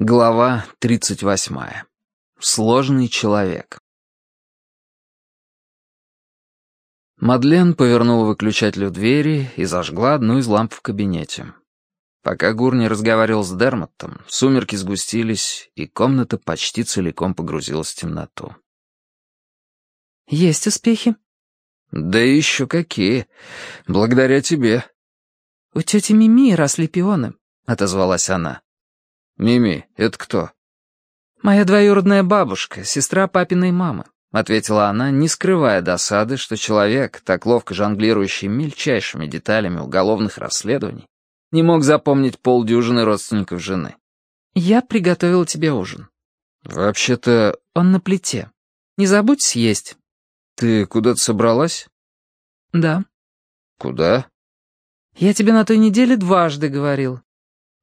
Глава 38. Сложный человек. Мадлен повернула выключатель у двери и зажгла одну из ламп в кабинете. Пока Гурни разговаривал с Дермоттом, сумерки сгустились, и комната почти целиком погрузилась в темноту. «Есть успехи?» «Да еще какие! Благодаря тебе!» «У тети Мими росли пионы», — отозвалась она. «Мими, это кто?» «Моя двоюродная бабушка, сестра папиной мамы», — ответила она, не скрывая досады, что человек, так ловко жонглирующий мельчайшими деталями уголовных расследований, не мог запомнить полдюжины родственников жены. «Я приготовила тебе ужин». «Вообще-то...» «Он на плите. Не забудь съесть». «Ты куда-то собралась?» «Да». «Куда?» «Я тебе на той неделе дважды говорил.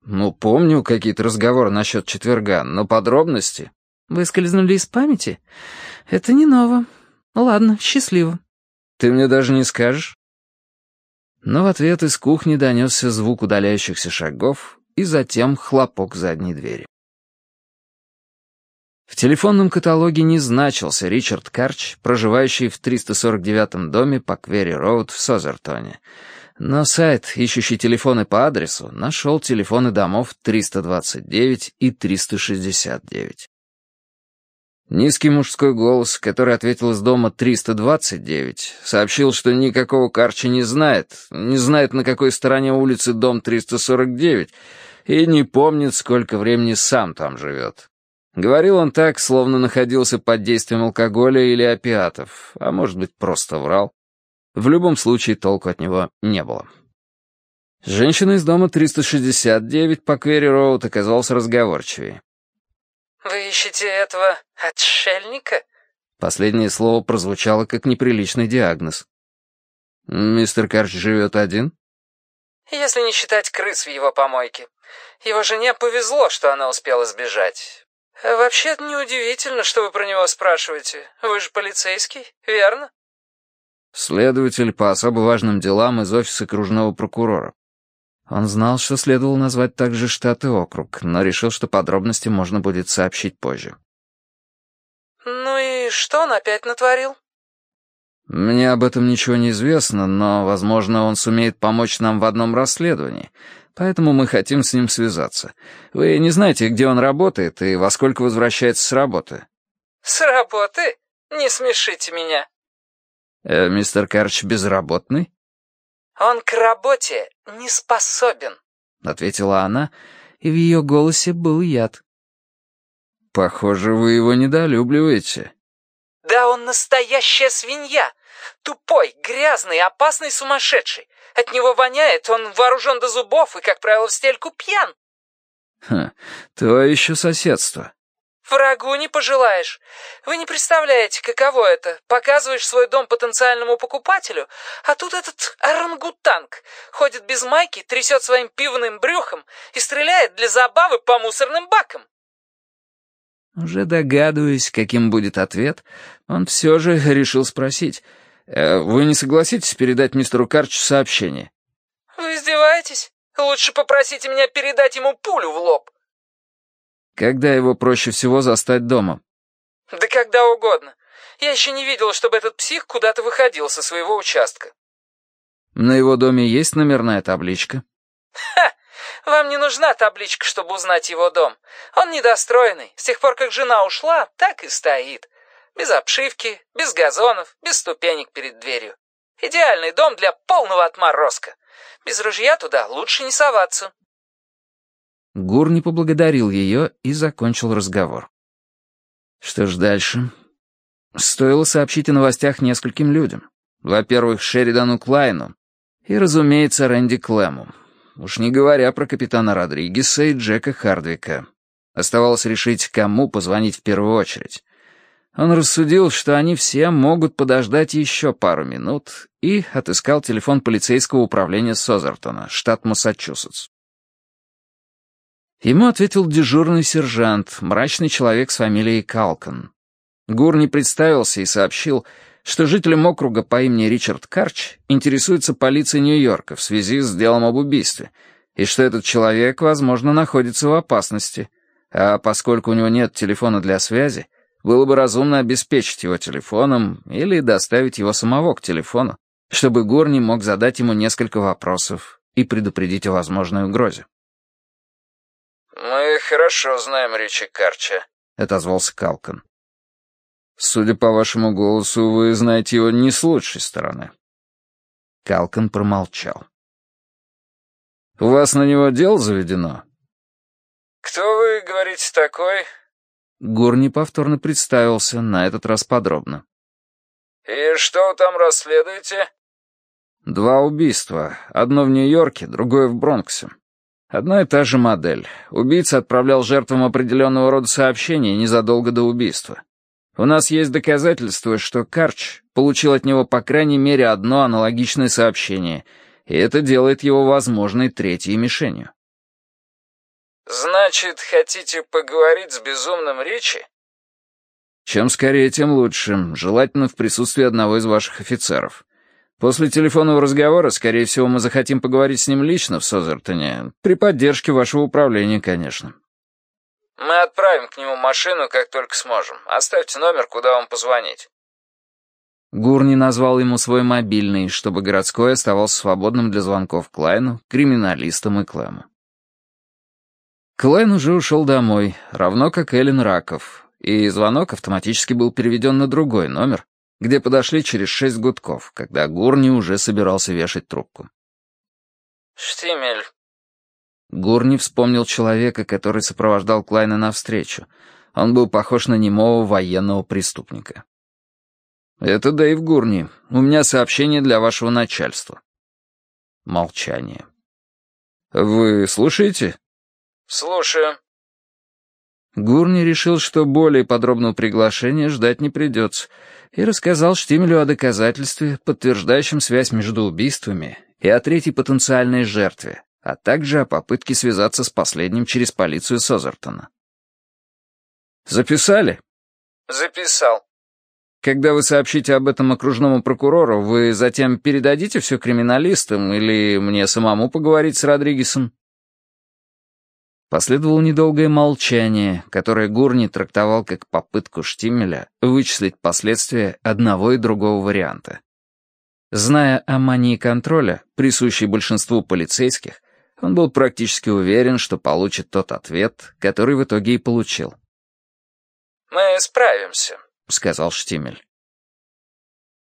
«Ну, помню какие-то разговоры насчет четверга, но подробности...» «Выскользнули из памяти? Это не ново. Ладно, счастливо». «Ты мне даже не скажешь?» Но в ответ из кухни донесся звук удаляющихся шагов и затем хлопок задней двери. В телефонном каталоге не значился Ричард Карч, проживающий в 349-м доме по Квери-Роуд в Созертоне, но сайт, ищущий телефоны по адресу, нашел телефоны домов 329 и 369. Низкий мужской голос, который ответил из дома 329, сообщил, что никакого Карча не знает, не знает, на какой стороне улицы дом 349, и не помнит, сколько времени сам там живет. Говорил он так, словно находился под действием алкоголя или опиатов, а может быть, просто врал. В любом случае толку от него не было. Женщина из дома 369 по Квери-Роуд оказалась разговорчивее. «Вы ищете этого отшельника?» Последнее слово прозвучало как неприличный диагноз. «Мистер Карч живет один?» «Если не считать крыс в его помойке. Его жене повезло, что она успела сбежать. Вообще-то неудивительно, что вы про него спрашиваете. Вы же полицейский, верно?» Следователь по особо важным делам из офиса кружного прокурора. Он знал, что следовало назвать также штат и округ, но решил, что подробности можно будет сообщить позже. «Ну и что он опять натворил?» «Мне об этом ничего не известно, но, возможно, он сумеет помочь нам в одном расследовании, поэтому мы хотим с ним связаться. Вы не знаете, где он работает и во сколько возвращается с работы?» «С работы? Не смешите меня!» Э, «Мистер Карч безработный?» «Он к работе не способен», — ответила она, и в ее голосе был яд. «Похоже, вы его недолюбливаете». «Да он настоящая свинья! Тупой, грязный, опасный сумасшедший. От него воняет, он вооружен до зубов и, как правило, в стельку пьян». «Ха, то еще соседство. Врагу не пожелаешь. Вы не представляете, каково это. Показываешь свой дом потенциальному покупателю, а тут этот орангутанг ходит без майки, трясет своим пивным брюхом и стреляет для забавы по мусорным бакам. Уже догадываясь, каким будет ответ, он все же решил спросить. «Э, «Вы не согласитесь передать мистеру Карчу сообщение?» «Вы издеваетесь? Лучше попросите меня передать ему пулю в лоб». Когда его проще всего застать дома? Да когда угодно. Я еще не видел, чтобы этот псих куда-то выходил со своего участка. На его доме есть номерная табличка? Ха! Вам не нужна табличка, чтобы узнать его дом. Он недостроенный. С тех пор, как жена ушла, так и стоит. Без обшивки, без газонов, без ступенек перед дверью. Идеальный дом для полного отморозка. Без ружья туда лучше не соваться. Гур не поблагодарил ее и закончил разговор. Что ж дальше? Стоило сообщить о новостях нескольким людям. Во-первых, Шеридану Клайну и, разумеется, Рэнди Клэму. Уж не говоря про капитана Родригеса и Джека Хардвика. Оставалось решить, кому позвонить в первую очередь. Он рассудил, что они все могут подождать еще пару минут, и отыскал телефон полицейского управления Созертона, штат Массачусетс. Ему ответил дежурный сержант, мрачный человек с фамилией Калкан. Гур не представился и сообщил, что жителем округа по имени Ричард Карч интересуется полицией Нью-Йорка в связи с делом об убийстве, и что этот человек, возможно, находится в опасности, А поскольку у него нет телефона для связи, было бы разумно обеспечить его телефоном или доставить его самого к телефону, чтобы Горни мог задать ему несколько вопросов и предупредить о возможной угрозе. «Мы хорошо знаем Ричи Карча», — отозвался Калкан. «Судя по вашему голосу, вы знаете его не с лучшей стороны». Калкан промолчал. «У вас на него дело заведено?» «Кто вы, говорите, такой?» Гурни повторно представился, на этот раз подробно. «И что вы там расследуете?» «Два убийства. Одно в Нью-Йорке, другое в Бронксе. Одна и та же модель. Убийца отправлял жертвам определенного рода сообщения незадолго до убийства. У нас есть доказательства, что Карч получил от него по крайней мере одно аналогичное сообщение, и это делает его возможной третьей мишенью. «Значит, хотите поговорить с безумным Ричи?» «Чем скорее, тем лучше, желательно в присутствии одного из ваших офицеров. После телефонного разговора, скорее всего, мы захотим поговорить с ним лично в Созертоне, при поддержке вашего управления, конечно». «Мы отправим к нему машину, как только сможем. Оставьте номер, куда вам позвонить». Гурни назвал ему свой мобильный, чтобы городской оставался свободным для звонков Клайну, криминалистам и Клэму. Клайн уже ушел домой, равно как Эллен Раков, и звонок автоматически был переведен на другой номер, где подошли через шесть гудков, когда Гурни уже собирался вешать трубку. «Штимель». Гурни вспомнил человека, который сопровождал Клайна навстречу. Он был похож на немого военного преступника. «Это Дэйв Гурни. У меня сообщение для вашего начальства». Молчание. «Вы слушаете?» «Слушаю». Гурни решил, что более подробного приглашения ждать не придется, и рассказал Штимелю о доказательстве, подтверждающем связь между убийствами, и о третьей потенциальной жертве, а также о попытке связаться с последним через полицию Созертона. «Записали?» «Записал». «Когда вы сообщите об этом окружному прокурору, вы затем передадите все криминалистам или мне самому поговорить с Родригесом?» Последовало недолгое молчание, которое Гурни трактовал как попытку Штимеля вычислить последствия одного и другого варианта. Зная о мании контроля, присущей большинству полицейских, он был практически уверен, что получит тот ответ, который в итоге и получил. «Мы справимся», — сказал Штимель.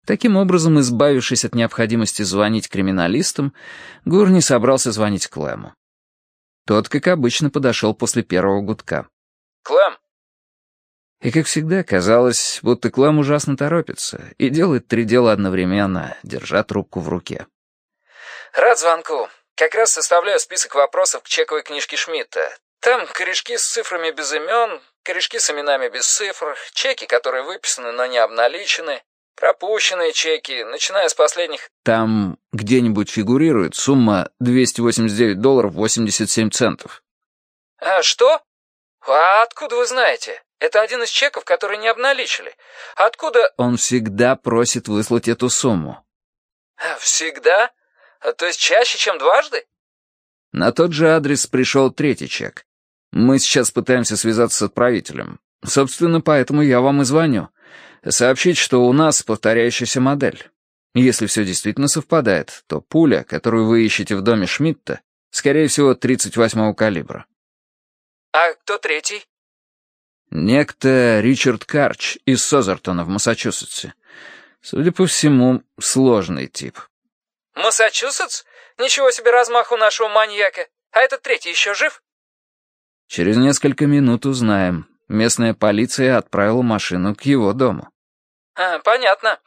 Таким образом, избавившись от необходимости звонить криминалистам, Гурни собрался звонить Клэму. Тот, как обычно, подошел после первого гудка. «Клэм!» И, как всегда, казалось, будто Клэм ужасно торопится и делает три дела одновременно, держа трубку в руке. «Рад звонку. Как раз составляю список вопросов к чековой книжке Шмидта. Там корешки с цифрами без имен, корешки с именами без цифр, чеки, которые выписаны, но не обналичены, Пропущенные чеки, начиная с последних... Там где-нибудь фигурирует сумма 289 долларов 87 центов. А что? А откуда вы знаете? Это один из чеков, который не обналичили. Откуда... Он всегда просит выслать эту сумму. Всегда? То есть чаще, чем дважды? На тот же адрес пришел третий чек. Мы сейчас пытаемся связаться с отправителем. Собственно, поэтому я вам и звоню сообщить, что у нас повторяющаяся модель. Если все действительно совпадает, то пуля, которую вы ищете в доме Шмидта, скорее всего, 38-го калибра. А кто третий? Некто Ричард Карч из Созертона в Массачусетсе. Судя по всему, сложный тип. Массачусетс? Ничего себе размаху нашего маньяка. А этот третий еще жив? Через несколько минут узнаем. Местная полиция отправила машину к его дому. А, понятно.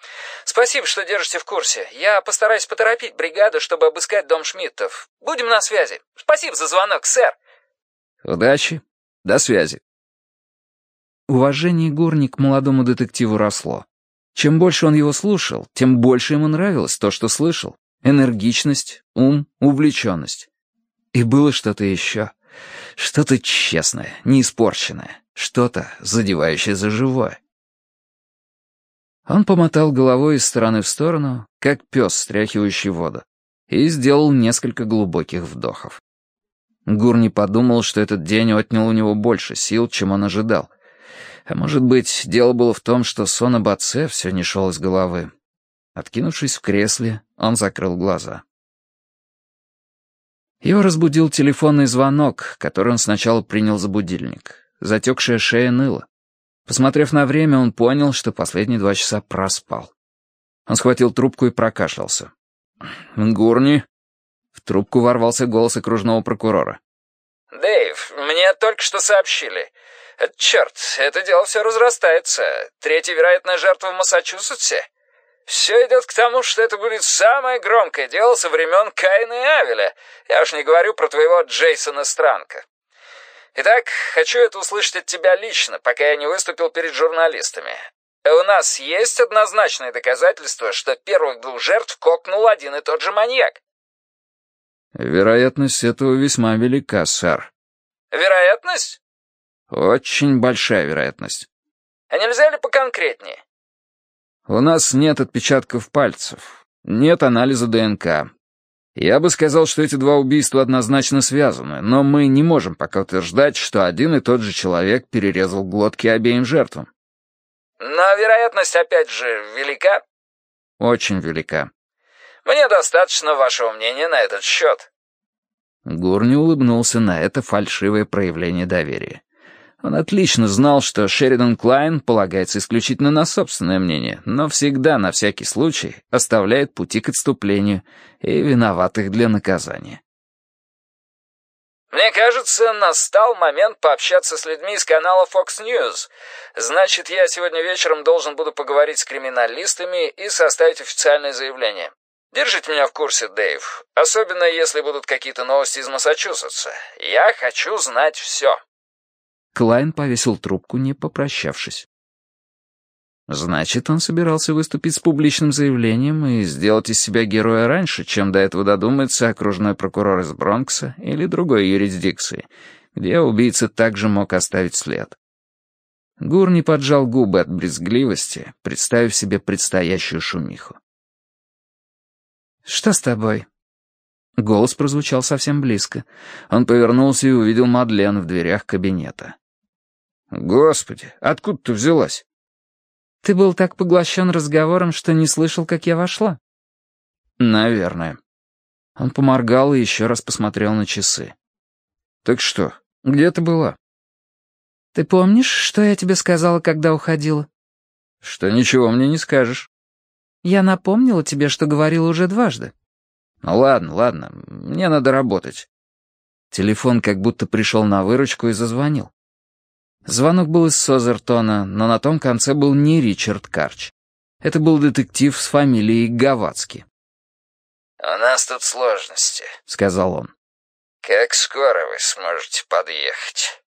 Спасибо, что держите в курсе. Я постараюсь поторопить бригаду, чтобы обыскать дом Шмидтов. Будем на связи. Спасибо за звонок, сэр. Удачи. До связи. Уважение Горни к молодому детективу росло. Чем больше он его слушал, тем больше ему нравилось то, что слышал. Энергичность, ум, увлеченность. И было что-то еще. Что-то честное, неиспорченное. Что-то, задевающее за живое. Он помотал головой из стороны в сторону, как пес, стряхивающий воду, и сделал несколько глубоких вдохов. Гурни подумал, что этот день отнял у него больше сил, чем он ожидал. А может быть, дело было в том, что сон об отце все не шел из головы. Откинувшись в кресле, он закрыл глаза. Его разбудил телефонный звонок, который он сначала принял за будильник. Затекшая шея ныла. Посмотрев на время, он понял, что последние два часа проспал. Он схватил трубку и прокашлялся. «Гурни?» В трубку ворвался голос окружного прокурора. «Дэйв, мне только что сообщили. Черт, это дело все разрастается. Третья вероятная жертва в Массачусетсе. Все идет к тому, что это будет самое громкое дело со времен Каина и Авеля. Я уж не говорю про твоего Джейсона Странка. Итак, хочу это услышать от тебя лично, пока я не выступил перед журналистами. У нас есть однозначные доказательства, что первых двух жертв кокнул один и тот же маньяк. Вероятность этого весьма велика, сэр. Вероятность? Очень большая вероятность. А нельзя ли поконкретнее? У нас нет отпечатков пальцев, нет анализа ДНК, я бы сказал, что эти два убийства однозначно связаны, но мы не можем пока утверждать, что один и тот же человек перерезал глотки обеим жертвам. Но вероятность, опять же, велика? Очень велика. Мне достаточно вашего мнения на этот счет. Гурни улыбнулся на это фальшивое проявление доверия. Он отлично знал, что Шеридан Клайн полагается исключительно на собственное мнение, но всегда, на всякий случай, оставляет пути к отступлению и виноватых для наказания. «Мне кажется, настал момент пообщаться с людьми из канала Fox News. Значит, я сегодня вечером должен буду поговорить с криминалистами и составить официальное заявление. Держите меня в курсе, Дэйв, особенно если будут какие-то новости из Массачусетса. Я хочу знать все». Клайн повесил трубку, не попрощавшись. Значит, он собирался выступить с публичным заявлением и сделать из себя героя раньше, чем до этого додумается окружной прокурор из Бронкса или другой юрисдикции, где убийца также мог оставить след. Гурни поджал губы от брезгливости, представив себе предстоящую шумиху. «Что с тобой?» Голос прозвучал совсем близко. Он повернулся и увидел Мадлен в дверях кабинета. «Господи, откуда ты взялась?» «Ты был так поглощен разговором, что не слышал, как я вошла?» «Наверное». Он поморгал и еще раз посмотрел на часы. «Так что, где ты была?» «Ты помнишь, что я тебе сказала, когда уходила?» «Что ничего мне не скажешь». «Я напомнила тебе, что говорила уже дважды». «Ну ладно, ладно, мне надо работать». Телефон как будто пришел на выручку и зазвонил. Звонок был из Созертона, но на том конце был не Ричард Карч. Это был детектив с фамилией Гавацки. «У нас тут сложности», — сказал он. «Как скоро вы сможете подъехать?»